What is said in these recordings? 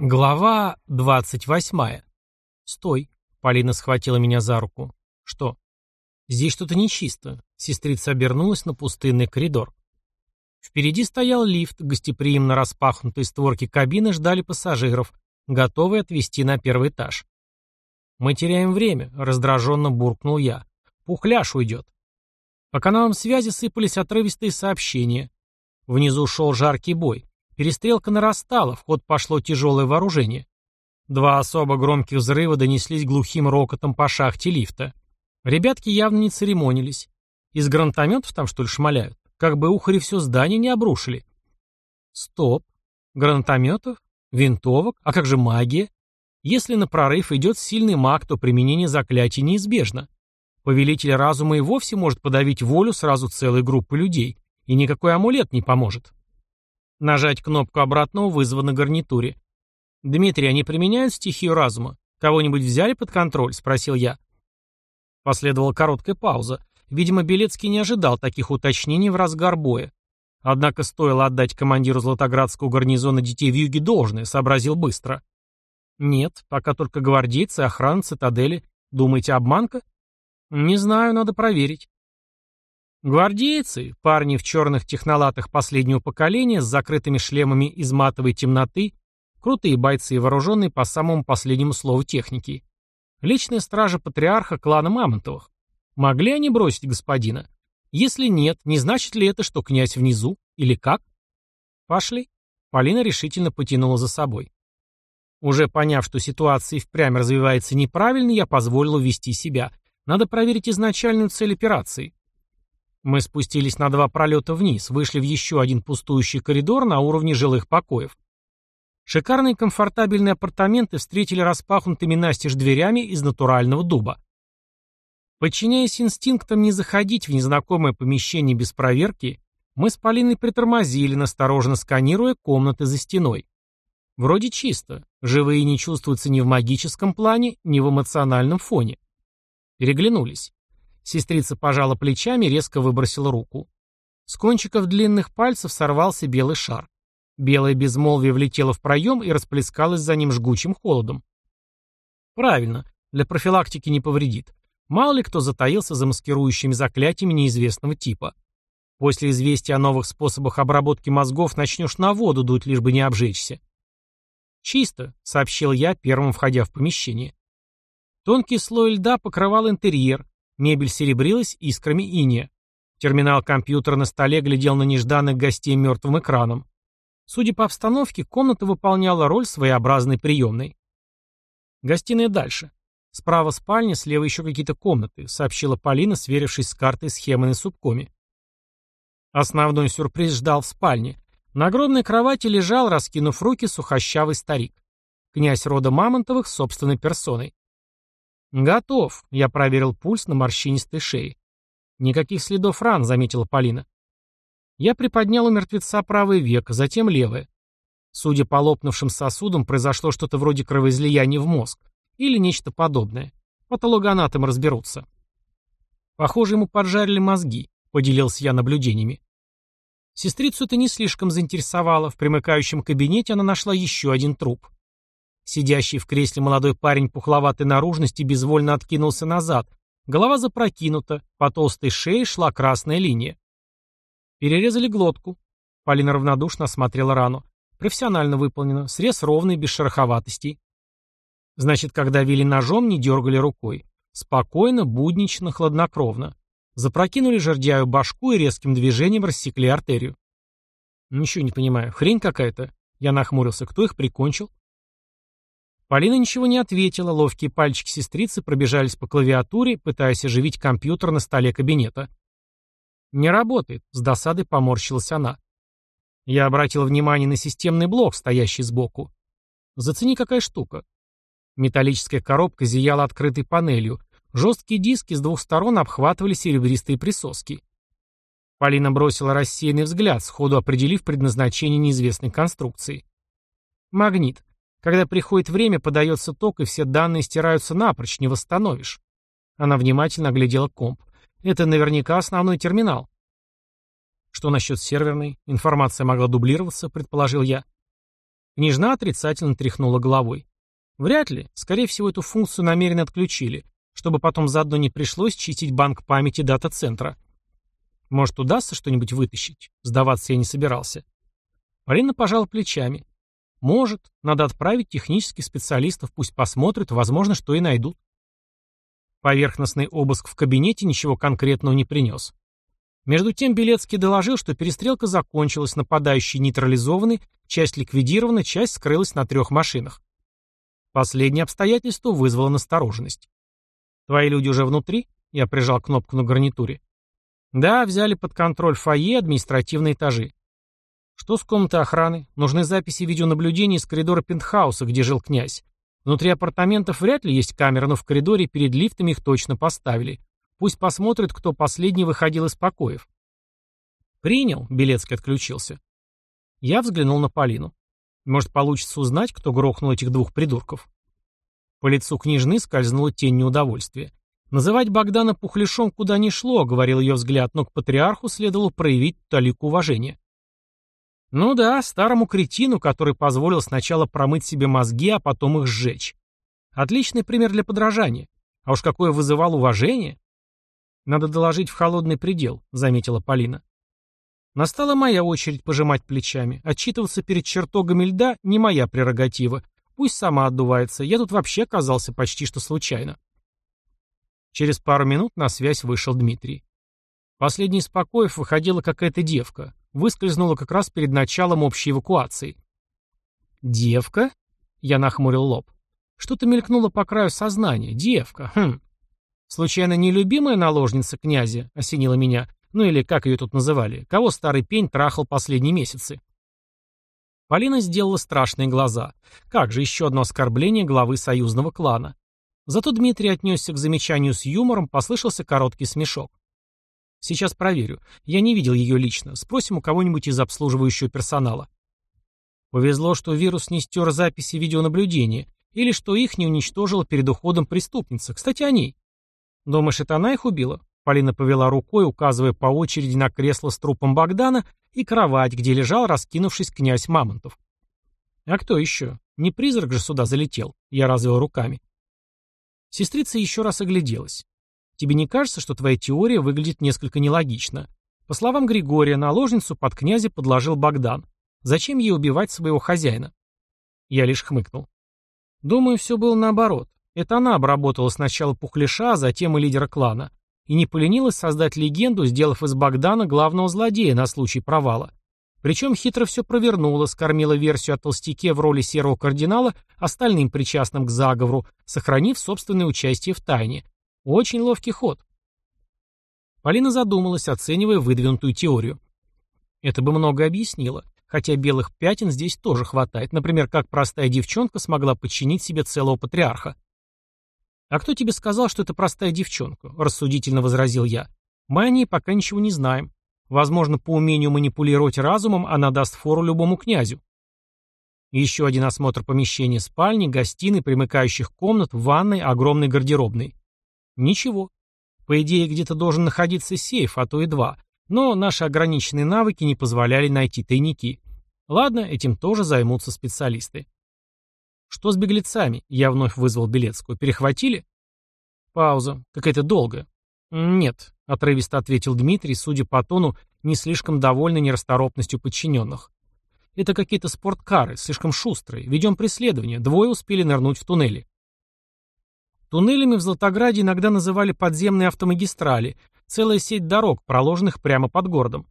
Глава двадцать восьмая. «Стой!» — Полина схватила меня за руку. «Что?» «Здесь что-то нечисто». Сестрица обернулась на пустынный коридор. Впереди стоял лифт, гостеприимно распахнутые створки кабины ждали пассажиров, готовые отвезти на первый этаж. «Мы теряем время», — раздраженно буркнул я. «Пухляш уйдет». По каналам связи сыпались отрывистые сообщения. Внизу шел жаркий бой. Перестрелка нарастала, в ход пошло тяжелое вооружение. Два особо громких взрыва донеслись глухим рокотом по шахте лифта. Ребятки явно не церемонились. Из гранатометов там, что ли, шмаляют? Как бы ухари все здание не обрушили. Стоп. Гранатометов? Винтовок? А как же магия? Если на прорыв идет сильный маг, то применение заклятий неизбежно. Повелитель разума и вовсе может подавить волю сразу целой группы людей, и никакой амулет не поможет. Нажать кнопку обратного вызова на гарнитуре. «Дмитрий, они применяют стихию разума? Кого-нибудь взяли под контроль?» – спросил я. Последовала короткая пауза. Видимо, Белецкий не ожидал таких уточнений в разгар боя. Однако стоило отдать командиру Златоградского гарнизона детей в юге должное, сообразил быстро. «Нет, пока только гвардейцы, охрана цитадели. Думаете, обманка?» «Не знаю, надо проверить». Гвардейцы, парни в черных технолатах последнего поколения с закрытыми шлемами из матовой темноты, крутые бойцы, вооруженные по самому последнему слову техники. Личная стража патриарха клана Мамонтовых. Могли они бросить господина? Если нет, не значит ли это, что князь внизу? Или как? Пошли. Полина решительно потянула за собой. Уже поняв, что ситуация впрямь развивается неправильно, я позволил увести себя. Надо проверить изначальную цель операции. Мы спустились на два пролета вниз, вышли в еще один пустующий коридор на уровне жилых покоев. Шикарные комфортабельные апартаменты встретили распахнутыми настежь дверями из натурального дуба. Подчиняясь инстинктам не заходить в незнакомое помещение без проверки, мы с Полиной притормозили, настороженно сканируя комнаты за стеной. Вроде чисто, живые не чувствуются ни в магическом плане, ни в эмоциональном фоне. Переглянулись. Сестрица пожала плечами и резко выбросила руку. С кончиков длинных пальцев сорвался белый шар. Белое безмолвие влетело в проем и расплескалось за ним жгучим холодом. Правильно, для профилактики не повредит. Мало ли кто затаился за маскирующими заклятиями неизвестного типа. После известия о новых способах обработки мозгов начнешь на воду дуть, лишь бы не обжечься. «Чисто», — сообщил я, первым входя в помещение. Тонкий слой льда покрывал интерьер, Мебель серебрилась искрами иния. Терминал компьютера на столе глядел на нежданных гостей мертвым экраном. Судя по обстановке, комната выполняла роль своеобразной приемной. Гостиная дальше. Справа спальня, слева еще какие-то комнаты, сообщила Полина, сверившись с картой схемы на субкоме. Основной сюрприз ждал в спальне. На огромной кровати лежал, раскинув руки, сухощавый старик. Князь рода Мамонтовых собственной персоной. «Готов», — я проверил пульс на морщинистой шее. «Никаких следов ран», — заметила Полина. Я приподнял у мертвеца правое веко, затем левое. Судя по лопнувшим сосудам, произошло что-то вроде кровоизлияния в мозг. Или нечто подобное. Патологоанатомы разберутся. Похоже, ему поджарили мозги, поделился я наблюдениями. Сестрицу это не слишком заинтересовало. В примыкающем кабинете она нашла еще один труп. Сидящий в кресле молодой парень пухловатой наружности безвольно откинулся назад. Голова запрокинута, по толстой шее шла красная линия. Перерезали глотку. Полина равнодушно осмотрела рану. Профессионально выполнено, срез ровный, без шероховатостей. Значит, когда вели ножом, не дергали рукой. Спокойно, буднично, хладнокровно. Запрокинули жердяю башку и резким движением рассекли артерию. Ничего не понимаю. Хрень какая-то. Я нахмурился. Кто их прикончил? Полина ничего не ответила, ловкие пальчики сестрицы пробежались по клавиатуре, пытаясь оживить компьютер на столе кабинета. «Не работает», — с досадой поморщилась она. Я обратил внимание на системный блок, стоящий сбоку. Зацени, какая штука. Металлическая коробка зияла открытой панелью. Жесткие диски с двух сторон обхватывали серебристые присоски. Полина бросила рассеянный взгляд, сходу определив предназначение неизвестной конструкции. Магнит. Когда приходит время, подается ток, и все данные стираются напрочь, не восстановишь. Она внимательно оглядела комп. Это наверняка основной терминал. Что насчет серверной? Информация могла дублироваться, предположил я. Княжна отрицательно тряхнула головой. Вряд ли. Скорее всего, эту функцию намеренно отключили, чтобы потом заодно не пришлось чистить банк памяти дата-центра. Может, удастся что-нибудь вытащить? Сдаваться я не собирался. Полина пожала плечами. Может, надо отправить технических специалистов, пусть посмотрят, возможно, что и найдут. Поверхностный обыск в кабинете ничего конкретного не принес. Между тем Белецкий доложил, что перестрелка закончилась, нападающие нейтрализованы, часть ликвидирована, часть скрылась на трех машинах. Последнее обстоятельство вызвало настороженность. «Твои люди уже внутри?» Я прижал кнопку на гарнитуре. «Да, взяли под контроль фойе, административные этажи. Что с комнатой охраны? Нужны записи видеонаблюдения из коридора пентхауса, где жил князь. Внутри апартаментов вряд ли есть камеры, но в коридоре перед лифтами их точно поставили. Пусть посмотрят, кто последний выходил из покоев. Принял, Белецкий отключился. Я взглянул на Полину. Может, получится узнать, кто грохнул этих двух придурков. По лицу княжны скользнула тень неудовольствия. Называть Богдана пухляшом куда ни шло, говорил ее взгляд, но к патриарху следовало проявить талику уважения. Ну да, старому кретину, который позволил сначала промыть себе мозги, а потом их сжечь. Отличный пример для подражания. А уж какое вызывал уважение. Надо доложить в холодный предел, заметила Полина. Настала моя очередь пожимать плечами. Отчитываться перед чертогами льда не моя прерогатива. Пусть сама отдувается. Я тут вообще оказался почти что случайно. Через пару минут на связь вышел Дмитрий. Последний из покоев выходила какая-то девка выскользнула как раз перед началом общей эвакуации. «Девка?» — я нахмурил лоб. Что-то мелькнуло по краю сознания. Девка. Хм. Случайно нелюбимая наложница князя осенила меня? Ну или как ее тут называли? Кого старый пень трахал последние месяцы? Полина сделала страшные глаза. Как же еще одно оскорбление главы союзного клана. Зато Дмитрий отнесся к замечанию с юмором, послышался короткий смешок. Сейчас проверю. Я не видел ее лично. Спросим у кого-нибудь из обслуживающего персонала. Повезло, что вирус не стер записи видеонаблюдения, или что их не уничтожила перед уходом преступница. Кстати, о ней. Думаешь, это она их убила? Полина повела рукой, указывая по очереди на кресло с трупом Богдана и кровать, где лежал, раскинувшись князь Мамонтов. А кто еще? Не призрак же сюда залетел. Я развел руками. Сестрица еще раз огляделась. Тебе не кажется, что твоя теория выглядит несколько нелогично? По словам Григория, наложницу под князя подложил Богдан. Зачем ей убивать своего хозяина? Я лишь хмыкнул. Думаю, все было наоборот. Это она обработала сначала Пухляша, а затем и лидера клана. И не поленилась создать легенду, сделав из Богдана главного злодея на случай провала. Причем хитро все провернула, скормила версию о толстяке в роли серого кардинала остальным причастным к заговору, сохранив собственное участие в тайне. Очень ловкий ход. Полина задумалась, оценивая выдвинутую теорию. Это бы много объяснило, хотя белых пятен здесь тоже хватает, например, как простая девчонка смогла подчинить себе целого патриарха. «А кто тебе сказал, что это простая девчонка?» – рассудительно возразил я. «Мы о ней пока ничего не знаем. Возможно, по умению манипулировать разумом она даст фору любому князю». Еще один осмотр помещения спальни, гостиной, примыкающих комнат, ванной, огромной гардеробной. Ничего. По идее, где-то должен находиться сейф, а то и два. Но наши ограниченные навыки не позволяли найти тайники. Ладно, этим тоже займутся специалисты. Что с беглецами? Я вновь вызвал Белецкую. Перехватили? Пауза. Какая-то долгая. Нет, отрывисто ответил Дмитрий, судя по тону, не слишком довольный нерасторопностью подчиненных. Это какие-то спорткары, слишком шустрые. Ведем преследование. Двое успели нырнуть в туннели. Туннелями в Златограде иногда называли подземные автомагистрали, целая сеть дорог, проложенных прямо под городом.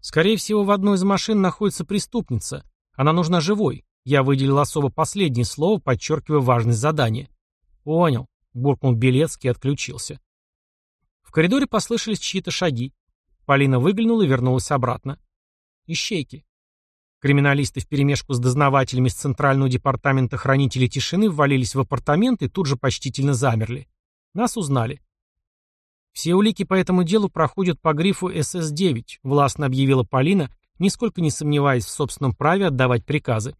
Скорее всего, в одной из машин находится преступница. Она нужна живой. Я выделил особо последнее слово, подчеркивая важность задания. «Понял», — буркнул Белецкий и отключился. В коридоре послышались чьи-то шаги. Полина выглянула и вернулась обратно. Ищейки. Криминалисты вперемешку с дознавателями из Центрального департамента хранителей тишины ввалились в апартаменты и тут же почтительно замерли. Нас узнали. Все улики по этому делу проходят по грифу СС-9, властно объявила Полина, нисколько не сомневаясь в собственном праве отдавать приказы.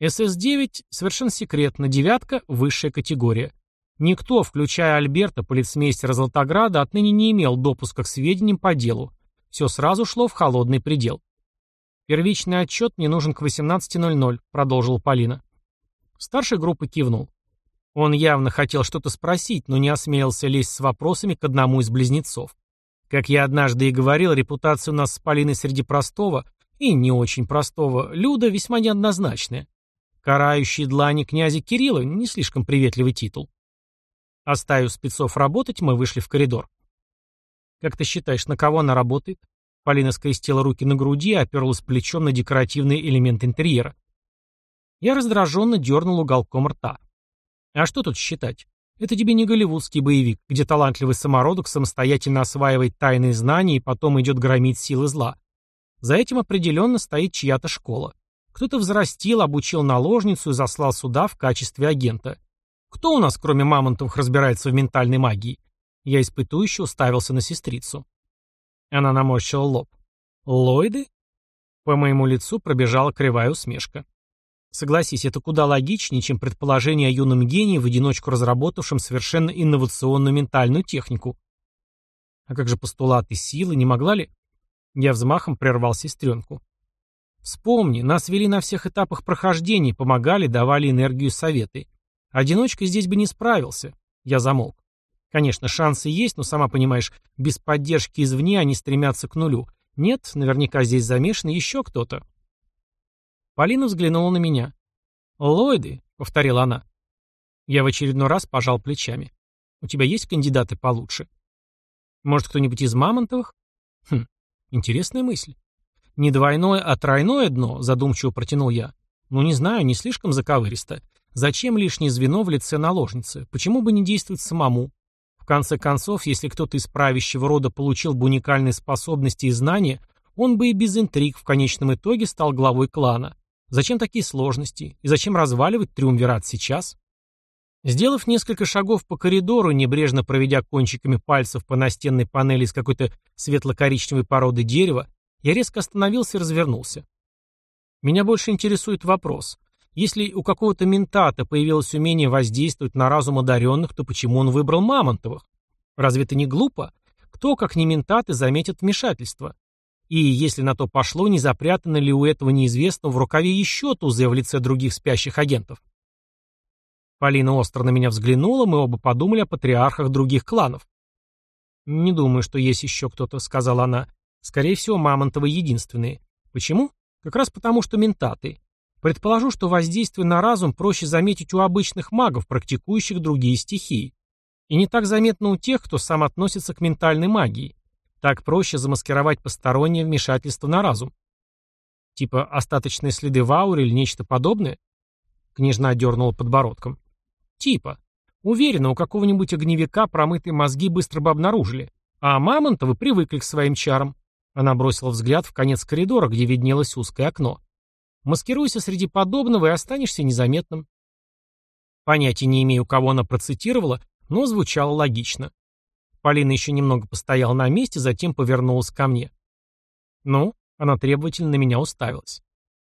СС-9 совершенно секретно, девятка – высшая категория. Никто, включая Альберта, полицмейстера Золотограда, отныне не имел допуска к сведениям по делу. Все сразу шло в холодный предел. «Первичный отчет мне нужен к 18.00», — продолжила Полина. Старший группы кивнул. Он явно хотел что-то спросить, но не осмелился лезть с вопросами к одному из близнецов. Как я однажды и говорил, репутация у нас с Полиной среди простого и не очень простого люда весьма неоднозначная. Карающий длани князя Кирилла — не слишком приветливый титул. Оставив спецов работать, мы вышли в коридор. «Как ты считаешь, на кого она работает?» Полина скрестила руки на груди и оперлась плечом на декоративный элемент интерьера. Я раздраженно дернул уголком рта. А что тут считать? Это тебе не голливудский боевик, где талантливый самородок самостоятельно осваивает тайные знания и потом идет громить силы зла. За этим определенно стоит чья-то школа. Кто-то взрастил, обучил наложницу и заслал сюда в качестве агента. Кто у нас, кроме Мамонтовых, разбирается в ментальной магии? Я испытующе уставился на сестрицу. Она наморщила лоб. «Ллойды?» По моему лицу пробежала кривая усмешка. Согласись, это куда логичнее, чем предположение о юном гении, в одиночку разработавшем совершенно инновационную ментальную технику. А как же постулаты силы, не могла ли? Я взмахом прервал сестренку. Вспомни, нас вели на всех этапах прохождения, помогали, давали энергию и советы. Одиночка здесь бы не справился. Я замолк. Конечно, шансы есть, но, сама понимаешь, без поддержки извне они стремятся к нулю. Нет, наверняка здесь замешан еще кто-то. Полина взглянула на меня. «Ллойды», — повторила она. Я в очередной раз пожал плечами. «У тебя есть кандидаты получше?» «Может, кто-нибудь из Мамонтовых?» «Хм, интересная мысль». «Не двойное, а тройное дно», — задумчиво протянул я. «Ну, не знаю, не слишком заковыристо. Зачем лишнее звено в лице наложницы? Почему бы не действовать самому? В конце концов, если кто-то из правящего рода получил бы уникальные способности и знания, он бы и без интриг в конечном итоге стал главой клана. Зачем такие сложности? И зачем разваливать триумвират сейчас? Сделав несколько шагов по коридору, небрежно проведя кончиками пальцев по настенной панели из какой-то светло-коричневой породы дерева, я резко остановился и развернулся. Меня больше интересует вопрос. Если у какого-то ментата появилось умение воздействовать на разум одаренных, то почему он выбрал Мамонтовых? Разве это не глупо? Кто, как не ментаты, заметит вмешательство? И, если на то пошло, не запрятано ли у этого неизвестного в рукаве еще тузы в лице других спящих агентов? Полина остро на меня взглянула, мы оба подумали о патриархах других кланов. «Не думаю, что есть еще кто-то», — сказала она. «Скорее всего, Мамонтовы единственные. Почему? Как раз потому, что ментаты. Предположу, что воздействие на разум проще заметить у обычных магов, практикующих другие стихии. И не так заметно у тех, кто сам относится к ментальной магии. Так проще замаскировать постороннее вмешательство на разум. Типа остаточные следы в ауре или нечто подобное? Княжна дернула подбородком. Типа. Уверена, у какого-нибудь огневика промытые мозги быстро бы обнаружили. А Мамонтовы привыкли к своим чарам. Она бросила взгляд в конец коридора, где виднелось узкое окно. Маскируйся среди подобного и останешься незаметным. Понятия не имею, кого она процитировала, но звучало логично. Полина еще немного постояла на месте, затем повернулась ко мне. «Ну?» — она требовательно на меня уставилась.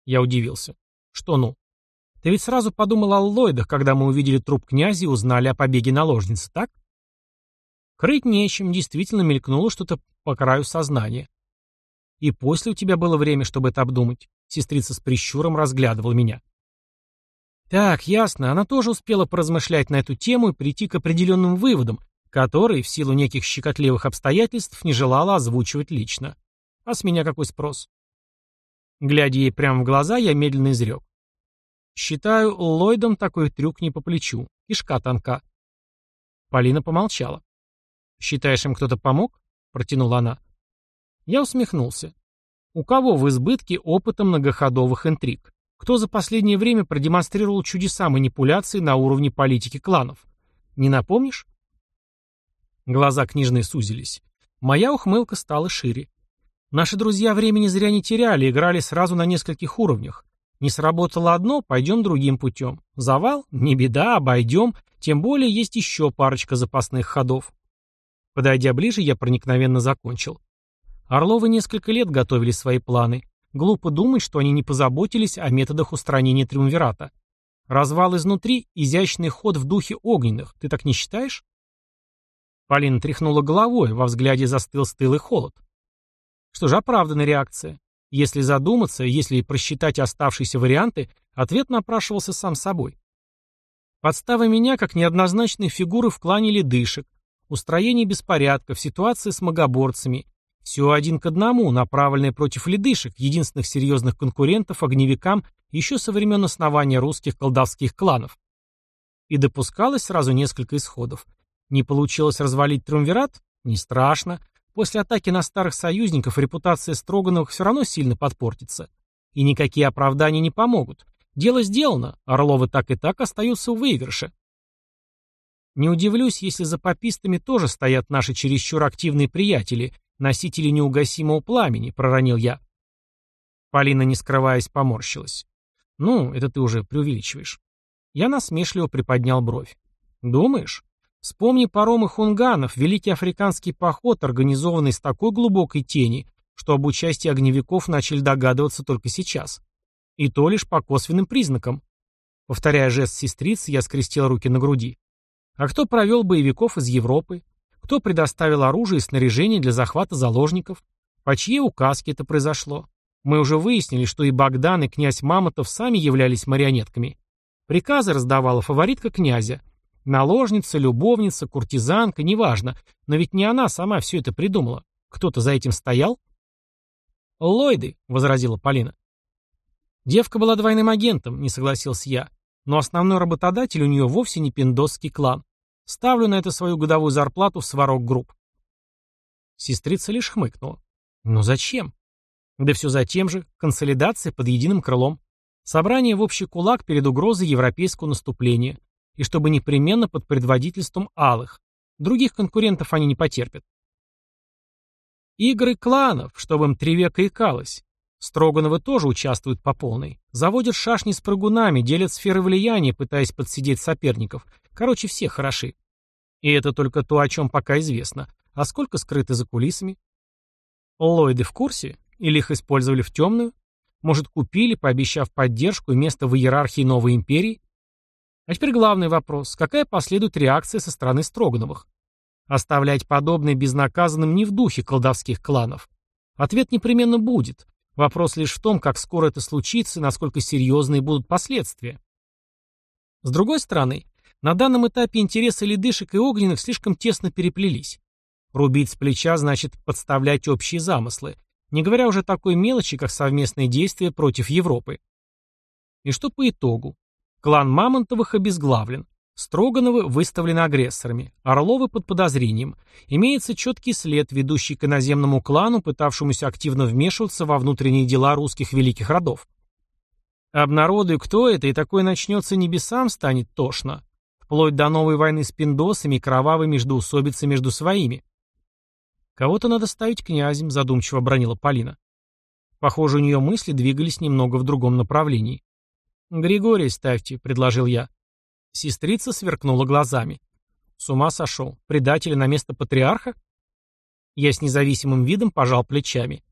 Я удивился. «Что «ну?» Ты ведь сразу подумал о Ллойдах, когда мы увидели труп князя и узнали о побеге наложницы, так? Крыть нечем, действительно мелькнуло что-то по краю сознания. И после у тебя было время, чтобы это обдумать. Сестрица с прищуром разглядывала меня. Так, ясно, она тоже успела поразмышлять на эту тему и прийти к определенным выводам, которые, в силу неких щекотливых обстоятельств, не желала озвучивать лично. А с меня какой спрос? Глядя ей прямо в глаза, я медленно изрек. Считаю, Ллойдом такой трюк не по плечу. Кишка тонка. Полина помолчала. «Считаешь, им кто-то помог?» — протянула она. Я усмехнулся. У кого в избытке опыта многоходовых интриг? Кто за последнее время продемонстрировал чудеса манипуляции на уровне политики кланов? Не напомнишь? Глаза книжной сузились. Моя ухмылка стала шире. Наши друзья времени зря не теряли, играли сразу на нескольких уровнях. Не сработало одно, пойдем другим путем. Завал? Не беда, обойдем. Тем более есть еще парочка запасных ходов. Подойдя ближе, я проникновенно закончил. Орловы несколько лет готовили свои планы. Глупо думать, что они не позаботились о методах устранения Триумвирата. Развал изнутри – изящный ход в духе огненных. Ты так не считаешь? Полина тряхнула головой, во взгляде застыл стылый холод. Что же, оправданная реакция. Если задуматься, если просчитать оставшиеся варианты, ответ напрашивался сам собой. Подстава меня как неоднозначной фигуры в клане ледышек, устроение беспорядков, ситуация с магоборцами. Все один к одному, направленное против ледышек, единственных серьезных конкурентов огневикам еще со времен основания русских колдовских кланов. И допускалось сразу несколько исходов. Не получилось развалить триумвират? Не страшно. После атаки на старых союзников репутация Строгановых все равно сильно подпортится. И никакие оправдания не помогут. Дело сделано, Орловы так и так остаются в выигрыше. Не удивлюсь, если за попистами тоже стоят наши чересчур активные приятели, носители неугасимого пламени, проронил я. Полина, не скрываясь, поморщилась. Ну, это ты уже преувеличиваешь. Я насмешливо приподнял бровь. Думаешь? Вспомни паромы хунганов, великий африканский поход, организованный с такой глубокой тени, что об участии огневиков начали догадываться только сейчас. И то лишь по косвенным признакам. Повторяя жест сестрицы, я скрестил руки на груди. А кто провел боевиков из Европы? Кто предоставил оружие и снаряжение для захвата заложников? По чьей указке это произошло? Мы уже выяснили, что и Богдан, и князь Мамонтов сами являлись марионетками. Приказы раздавала фаворитка князя. Наложница, любовница, куртизанка, неважно. Но ведь не она сама все это придумала. Кто-то за этим стоял? «Ллойды», — возразила Полина. Девка была двойным агентом, не согласился я. Но основной работодатель у нее вовсе не пиндосский клан. Ставлю на это свою годовую зарплату в сварок групп. Сестрица лишь хмыкнула. Но зачем? Да все за тем же. Консолидация под единым крылом. Собрание в общий кулак перед угрозой европейского наступления. И чтобы непременно под предводительством алых. Других конкурентов они не потерпят. Игры кланов, чтобы им три века икалось. Строгановы тоже участвуют по полной. Заводят шашни с прыгунами, делят сферы влияния, пытаясь подсидеть соперников. Короче, все хороши. И это только то, о чем пока известно. А сколько скрыто за кулисами? Ллойды в курсе? Или их использовали в темную? Может, купили, пообещав поддержку и место в иерархии новой империи? А теперь главный вопрос. Какая последует реакция со стороны Строгановых? Оставлять подобное безнаказанным не в духе колдовских кланов. Ответ непременно будет. Вопрос лишь в том, как скоро это случится и насколько серьезные будут последствия. С другой стороны, на данном этапе интересы ледышек и огненных слишком тесно переплелись. Рубить с плеча значит подставлять общие замыслы, не говоря уже такой мелочи, как совместные действия против Европы. И что по итогу? Клан Мамонтовых обезглавлен. Строгановы выставлены агрессорами, Орловы под подозрением. Имеется четкий след, ведущий к иноземному клану, пытавшемуся активно вмешиваться во внутренние дела русских великих родов. Обнародуй, кто это, и такое начнется небесам, станет тошно. Вплоть до новой войны с пиндосами кровавой междоусобицы между своими. «Кого-то надо ставить князем», — задумчиво бронила Полина. Похоже, у нее мысли двигались немного в другом направлении. «Григория ставьте», — предложил я. Сестрица сверкнула глазами. С ума сошел. Предателя на место патриарха? Я с независимым видом пожал плечами.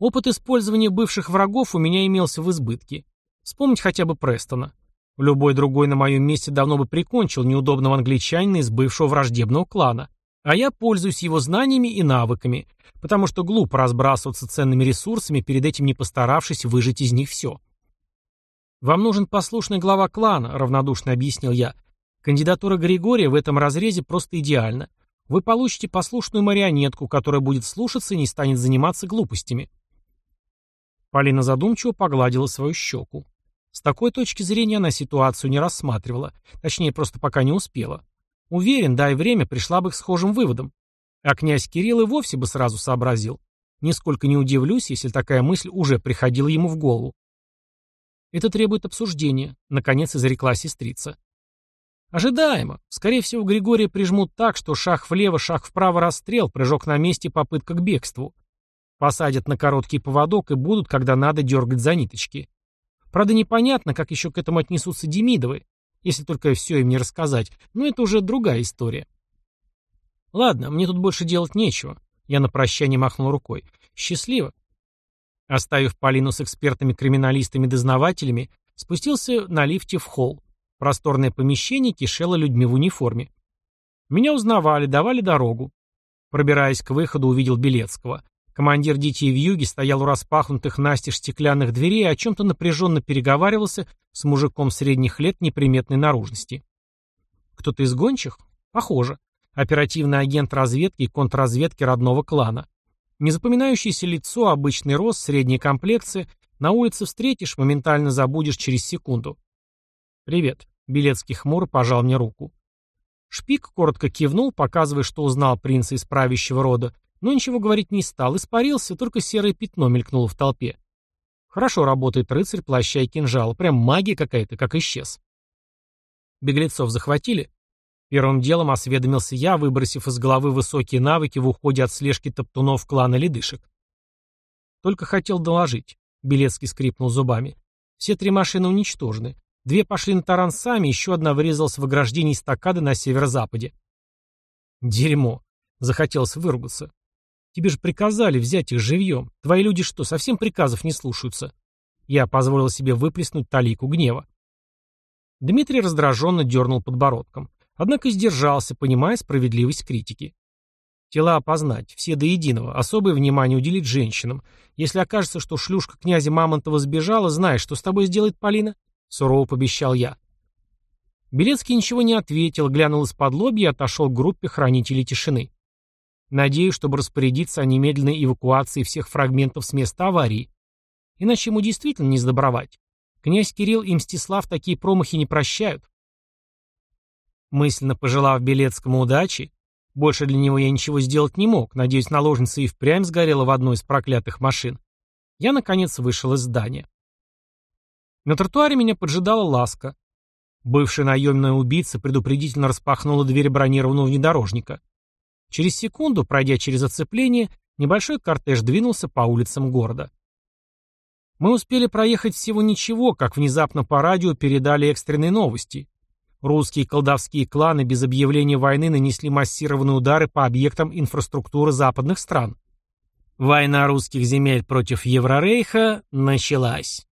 Опыт использования бывших врагов у меня имелся в избытке. Вспомнить хотя бы Престона. Любой другой на моем месте давно бы прикончил неудобного англичанина из бывшего враждебного клана. А я пользуюсь его знаниями и навыками, потому что глупо разбрасываться ценными ресурсами, перед этим не постаравшись выжить из них все. «Вам нужен послушный глава клана», — равнодушно объяснил я. «Кандидатура Григория в этом разрезе просто идеальна. Вы получите послушную марионетку, которая будет слушаться и не станет заниматься глупостями». Полина задумчиво погладила свою щеку. С такой точки зрения она ситуацию не рассматривала, точнее, просто пока не успела. Уверен, дай время, пришла бы к схожим выводам. А князь Кирилл и вовсе бы сразу сообразил. Нисколько не удивлюсь, если такая мысль уже приходила ему в голову. Это требует обсуждения, наконец изрекла сестрица. Ожидаемо. Скорее всего, Григория прижмут так, что шаг влево, шаг вправо расстрел, прыжок на месте, попытка к бегству. Посадят на короткий поводок и будут, когда надо, дергать за ниточки. Правда, непонятно, как еще к этому отнесутся Демидовы, если только все им не рассказать, но это уже другая история. Ладно, мне тут больше делать нечего. Я на прощание махнул рукой. Счастливо. Оставив Полину с экспертами-криминалистами-дознавателями, спустился на лифте в холл. Просторное помещение кишело людьми в униформе. Меня узнавали, давали дорогу. Пробираясь к выходу, увидел Белецкого. Командир детей в юге стоял у распахнутых настежь стеклянных дверей и о чем-то напряженно переговаривался с мужиком средних лет неприметной наружности. Кто-то из гончих? Похоже. Оперативный агент разведки и контрразведки родного клана. Незапоминающееся лицо, обычный рост, средняя комплекция. На улице встретишь, моментально забудешь через секунду. «Привет». Белецкий хмуро пожал мне руку. Шпик коротко кивнул, показывая, что узнал принца из правящего рода, но ничего говорить не стал, испарился, только серое пятно мелькнуло в толпе. Хорошо работает рыцарь плаща и кинжала, прям магия какая-то, как исчез. Беглецов захватили? Первым делом осведомился я, выбросив из головы высокие навыки в уходе от слежки топтунов клана ледышек. Только хотел доложить. Белецкий скрипнул зубами. Все три машины уничтожены. Две пошли на таран сами, еще одна врезалась в ограждение эстакады на северо-западе. Дерьмо. Захотелось выругаться. Тебе же приказали взять их живьем. Твои люди что, совсем приказов не слушаются? Я позволил себе выплеснуть талику гнева. Дмитрий раздраженно дернул подбородком. Однако сдержался, понимая справедливость критики. Тела опознать, все до единого, особое внимание уделить женщинам. Если окажется, что шлюшка князя Мамонтова сбежала, знаешь, что с тобой сделает Полина? Сурово пообещал я. Белецкий ничего не ответил, глянул из-под лобья и отошел к группе хранителей тишины. Надеюсь, чтобы распорядиться о немедленной эвакуации всех фрагментов с места аварии. Иначе ему действительно не сдобровать. Князь Кирилл и Мстислав такие промахи не прощают. Мысленно пожелав Белецкому удачи, больше для него я ничего сделать не мог, надеюсь, наложница и впрямь сгорела в одной из проклятых машин. Я, наконец, вышел из здания. На тротуаре меня поджидала ласка. Бывшая наемная убийца предупредительно распахнула дверь бронированного внедорожника. Через секунду, пройдя через оцепление, небольшой кортеж двинулся по улицам города. Мы успели проехать всего ничего, как внезапно по радио передали экстренные новости. Русские колдовские кланы без объявления войны нанесли массированные удары по объектам инфраструктуры западных стран. Война русских земель против Еврорейха началась.